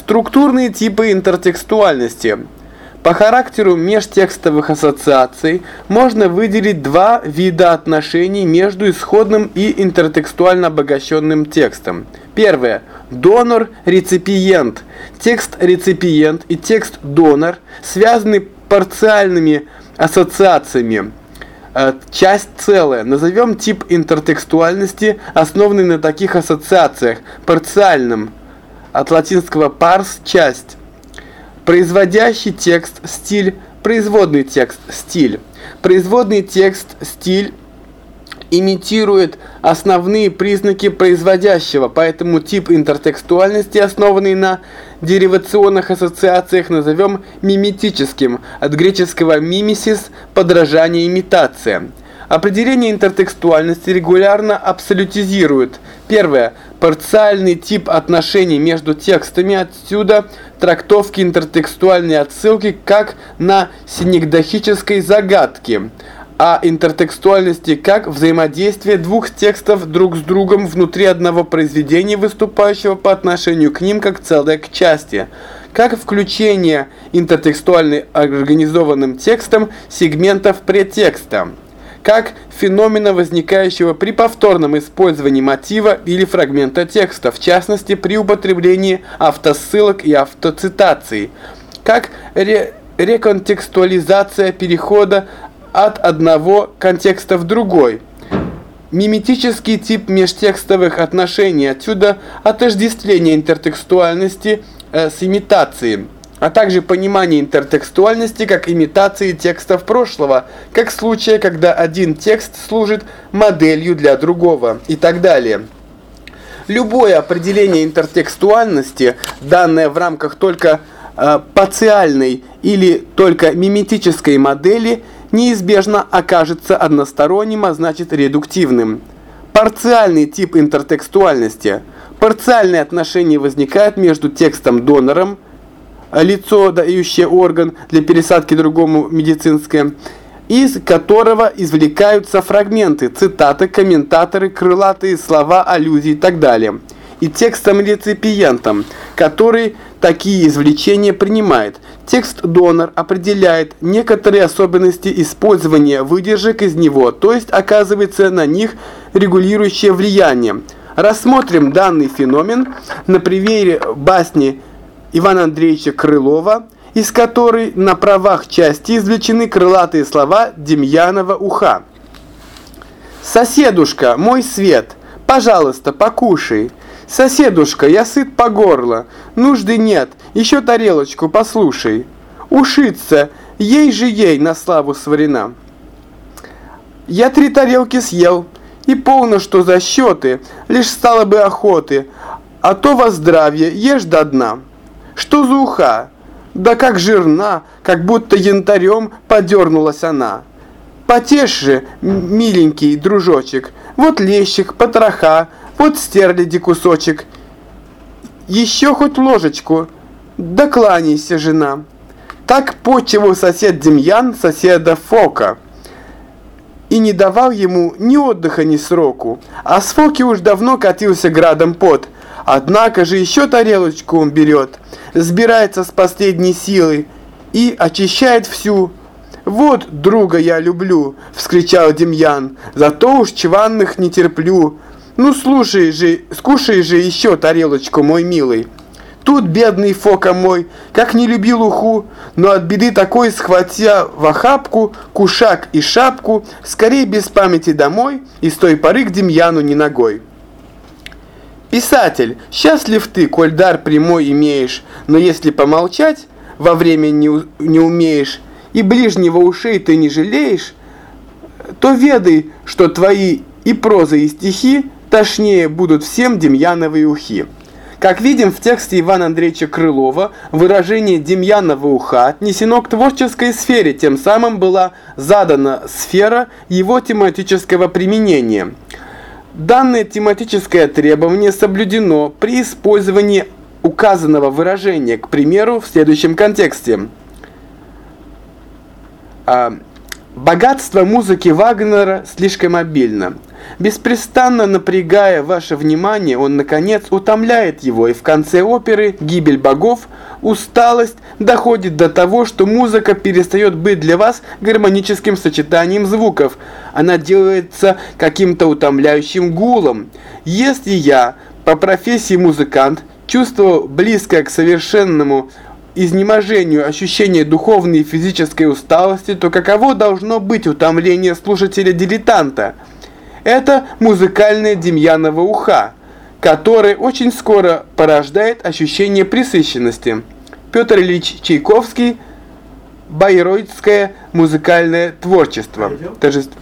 Структурные типы интертекстуальности. По характеру межтекстовых ассоциаций можно выделить два вида отношений между исходным и интертекстуально обогащенным текстом. Первое. Донор-реципиент. Текст-реципиент и текст-донор связаны парциальными ассоциациями. Э, часть целая. Назовем тип интертекстуальности, основанный на таких ассоциациях, парциальным, от латинского pars – часть. Производящий текст – стиль, производный текст – стиль. Производный текст – стиль имитирует основные признаки производящего, поэтому тип интертекстуальности, основанный на деривационных ассоциациях, назовем миметическим, от греческого «мимисис» – подражание, имитация. Определение интертекстуальности регулярно абсолютизирует. Первое. Парциальный тип отношений между текстами, отсюда трактовки интертекстуальной отсылки как на синекдохической загадке о интертекстуальности как взаимодействие двух текстов друг с другом внутри одного произведения, выступающего по отношению к ним как целое к части, как включение интертекстуальной организованным текстом сегментов претекста, как феномена, возникающего при повторном использовании мотива или фрагмента текста, в частности при употреблении автосылок и автоцитаций, как ре реконтекстуализация перехода от одного контекста в другой. Миметический тип межтекстовых отношений, отсюда отождествление интертекстуальности э, с имитацией, а также понимание интертекстуальности как имитации текстов прошлого, как случая, когда один текст служит моделью для другого и так далее. Любое определение интертекстуальности, данное в рамках только э, пациальной или только миметической модели – неизбежно окажется односторонним, а значит редуктивным. Парциальный тип интертекстуальности. Парциальные отношения возникают между текстом-донором, лицо, дающее орган для пересадки другому медицинское, из которого извлекаются фрагменты, цитаты, комментаторы, крылатые слова, аллюзии и так далее. И текстом-реципиентом, который такие извлечения принимает. Текст-донор определяет некоторые особенности использования выдержек из него, то есть оказывается на них регулирующее влияние. Рассмотрим данный феномен на примере басни Ивана Андреевича Крылова, из которой на правах части извлечены крылатые слова Демьянова уха. «Соседушка, мой свет, пожалуйста, покушай». «Соседушка, я сыт по горло, нужды нет, еще тарелочку послушай. Ушиться, ей же ей на славу сварена». «Я три тарелки съел, и полно, что за счеты, лишь стало бы охоты, а то во здравие ешь до дна». «Что за уха?» «Да как жирна, как будто янтарем подернулась она». «Потешь же, миленький дружочек, вот лещик, потроха, вот стерляди кусочек. Еще хоть ложечку. Да кланяйся, жена. Так почивал сосед Демьян соседа Фока. И не давал ему ни отдыха, ни сроку. А с Фоки уж давно катился градом пот. Однако же еще тарелочку он берет, сбирается с последней силы и очищает всю. «Вот друга я люблю!» — вскричал Демьян. «Зато уж чванных не терплю!» Ну слушай же, скушай же еще тарелочку, мой милый. Тут бедный Фока мой, как не любил уху, но от беды такой, схватя в охапку, кушак и шапку, скорее без памяти домой и с той поры к Демьяну не ногой. Писатель, счастлив ты, коль дар прямой имеешь, но если помолчать во время не, не умеешь, и ближнего ушей ты не жалеешь, то ведай, что твои и проза, и стихи тошнее будут всем Демьяновые ухи. Как видим в тексте Ивана Андреевича Крылова, выражение «Демьянова уха» отнесено к творческой сфере, тем самым была задана сфера его тематического применения. Данное тематическое требование соблюдено при использовании указанного выражения, к примеру, в следующем контексте. Богатство музыки Вагнера слишком обильно. Беспрестанно напрягая ваше внимание, он, наконец, утомляет его, и в конце оперы «Гибель богов» усталость доходит до того, что музыка перестает быть для вас гармоническим сочетанием звуков. Она делается каким-то утомляющим гулом. Если я, по профессии музыкант, чувствовал близкое к совершенному изнеможению ощущения духовной и физической усталости, то каково должно быть утомление слушателя-дилетанта? Это музыкальное демьяново уха, которое очень скоро порождает ощущение пресыщенности. Петр Ильич Чайковский, Байроидское музыкальное творчество. Торжество.